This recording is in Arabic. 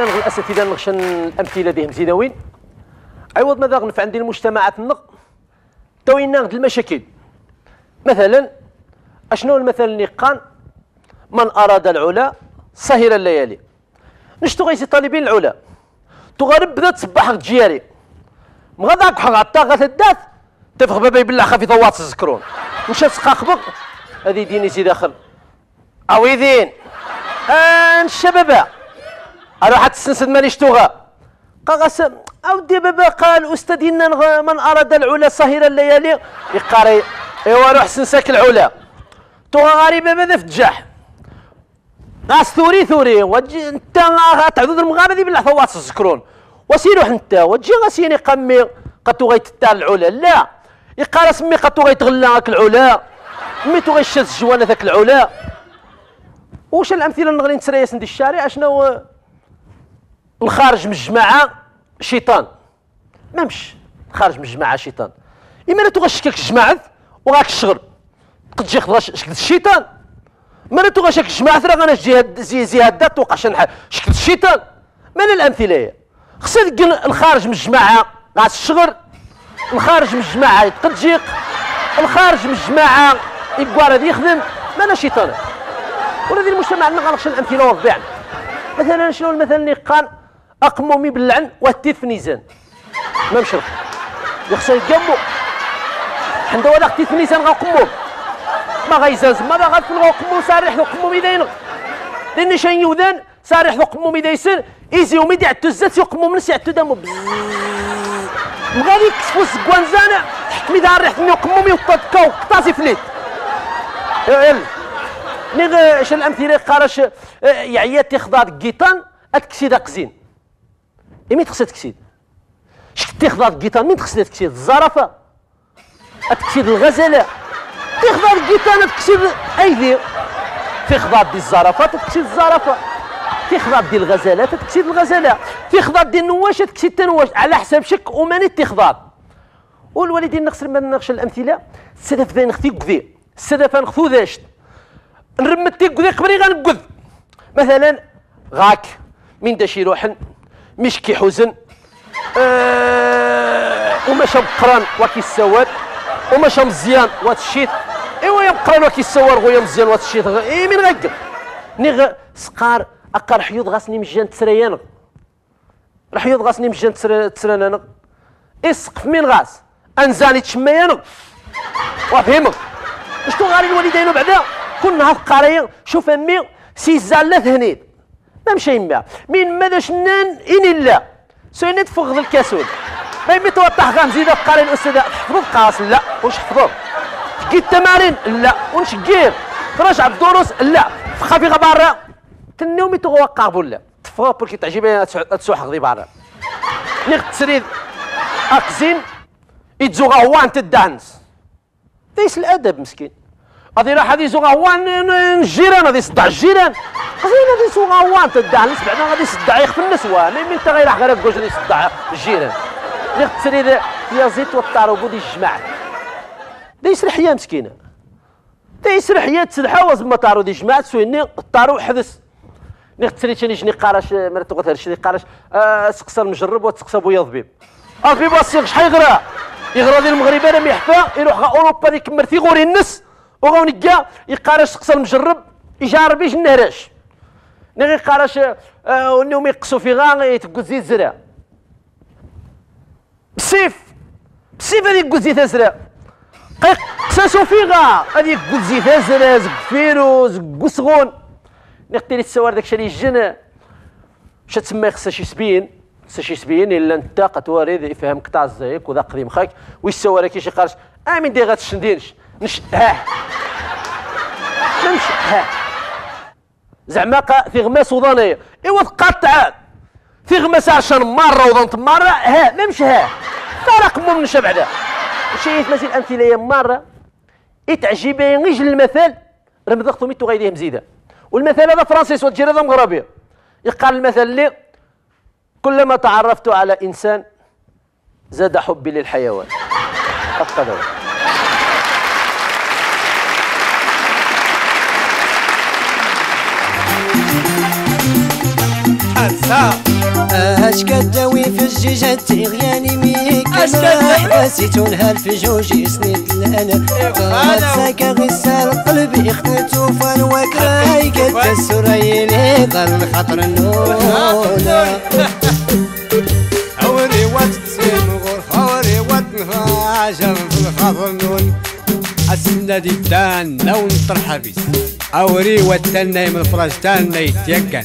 سرم قلنا الاساتذه نغشن الأمثلة ديهم. زيدوين عوض ماذا غنف عندي المجتمعات النق توينا المشاكل. مثلا أشنو المثل اللي قان من أراد العلا سهر الليالي. نشتو غيسي طالبين العلا. تغرب بدات تصبح جياري مغاداك حق عطا غتدات تفخ بابا يبلع خافي ضوات الزكرون مشى تسقاقبق هذه ديني سي داخل اويدين ان الشباب أروح تسنسد مانيش توغا قاغس اودي بابا قال استاذنا من أراد العلا سهر الليالي يقاري إيوا روح سنساك العلا. توغا غاري بابا في التجاح غاس ثوري ثوري وجي انت تعذذ المغامره بلا ثوات الزكرون وسيروح انت وتجي غاسيني قمي قد غيتتال العلا. لا. يقال سمي قد غيتغلى هاك العلا. ميتو غيشد الجوانه ذاك العلا. واش الأمثلة غادي نتسرى سندي الشارع؟ شنو الخارج من الجماعة شيطان. ما مش خارج من الجماعة شيطان. إما لا تغشكك الجماعة وغاك الشغل. تجي شكل الشيطان. ما لا تغشك الجماعة ثرا غانا جهاد زي زي هدات توقع شكل الشيطان. من الأمثلة هي. خصك الخارج من الجماعة غاس الشغل. الخارج من الجماعة يتقد الخارج من الجماعة يبقى هذا يخدم. ما أنا شيطان. ولذي المجتمع عندنا غنخش الأمثلة وربيع مثلا شنو المثل اللي قال اقمومي باللعن واتيت في نيزان. ما مشرف يخصو يقمو حنا ولا أختي في نيزان غنقمو. ما غيزاز ما غادفن غنقمو سارح قمو ميدين لأن شان يوذان سارح قمو ميديسن إيزي وميدي عتو الزات من سيعتو دامو. مغادي كسفو سكوانزانا حكمي دار ريحة نيو قمومي وطاكاو قطاسي فليت يلا نيغ شن الأمثلة؟ قارش يعيا تخضاد كيطان اتكسيد قزين. ايمي تخسد تكسيد؟ شك تخضاد كيطان مين تخسد تكسيد؟ الزرافة؟ أتكسيد الغزالة؟ تخضاد كيطان اتكسيد أيدي. تخضاد دي الزرافة تكسيد الزرافة. تخضاد دي الغزالات تكسيد الغزالة. تخضاد دي النواش تكسيد التنواش على حساب شك وماني تخضاد والوالدين نخسر ما نخش الأمثلة. السلف ذا نختي كذي السلف نخثو ذاشت نرمتي كذي قبري غنقذ. مثلا غاك. من دا شي روحن مشكي حزن. آه ومشى بقران وكي السواد ومشى مزيان واتشيت إيوا يا بقران وكي السوار غويا مزيان واتشيت إي من غيقل ني سقار أقار حيوض غاسني مجان تسريان رحيوض غاسني مجان تسريان إسقف من غاس أنزاني تشميانو وفهمك شتو غاري الوالدين بعدا؟ كل نهار قاري شوف أمي سي زالة هنيد ما مشي يما من ماذا شنان إن لا سويني تفغض الكاسول. ما يمي توضح غان زيد قاري الاستاذ حفظ قاس لا. واش حفظ كي التمارين؟ لا. ونشقير تراجع الدروس؟ لا. خافي غبارة تنومي توقع ولا تفغض بولكي تعجبني تسوح غدي بارا. نيغ تسريد اكزين يتزوغا هو أنت الدانس ليس الأدب مسكين. هذه زوغا هو الجيران غادي يصدع الجيران غادي غادي زوغا هو انت الدانس بعدا غادي يصدع يخف النسوان مين انت غير غير كوج غادي يصدع الجيران اللي تسري يا زيت والطار وبودي الجماعة. دايس رحية مسكينة. دايس رحية تسلحة وزما طارو دي جماعة سويني الطارو حدث نيغ تسري تاني شني قارش مرات تقول هادشي قارش آه سقسى المجرب وتسقسى بويا ضبيب الضبيب الصيغ شحال يغرى؟ يغرى ديال المغرب أنا ميحفى يروح أوروبا ديك مرتي غوري النس. وغونيكا يقارش سقسى المجرب يجارب يجي النهراش نغي قارش آه ونيهم يقصوا في غا يتقول زيت زرع بسيف. بسيف هذيك قول زيت زرع قساسو في غا. هذيك قول زيت زرع زق فيروز زق صغون نقتلي السوار داك الشيء اللي جن شا تسمى سبين شي سبين إلا أنت قتواري يفهم قطع الزيك وذا قديم خاك ويسوى لك شي قارش امين دي غاتشندينش نش ها نمشي ها. زعما في غماس وضانية إيوا تقطع في غماس عشان مرة وضنت مرة. ها نمشي ها. فرق من بعدا. شي يتمثل الامثله مرة. اتعجبي غيج المثل. رمضغتو ميتو غيديه مزيدة والمثل هذا فرنسيس والجير هذا مغربي. يقال المثل اللي كلما تعرفت على إنسان زاد حبي للحيوان. حاسة اش كداوي في الجيجة تغياني ميك كداوي؟ حسيتو نهار في جوج سنيت الانا ساكا غسال قلبي خدتو فان وكراي قد السريني قال خطر النونا عوري واتسيم غور خوري واتنها عجب في الخضر نون السنة دي بدان نون طرحبيس عوري واتنا من الفراش تانا يتيقن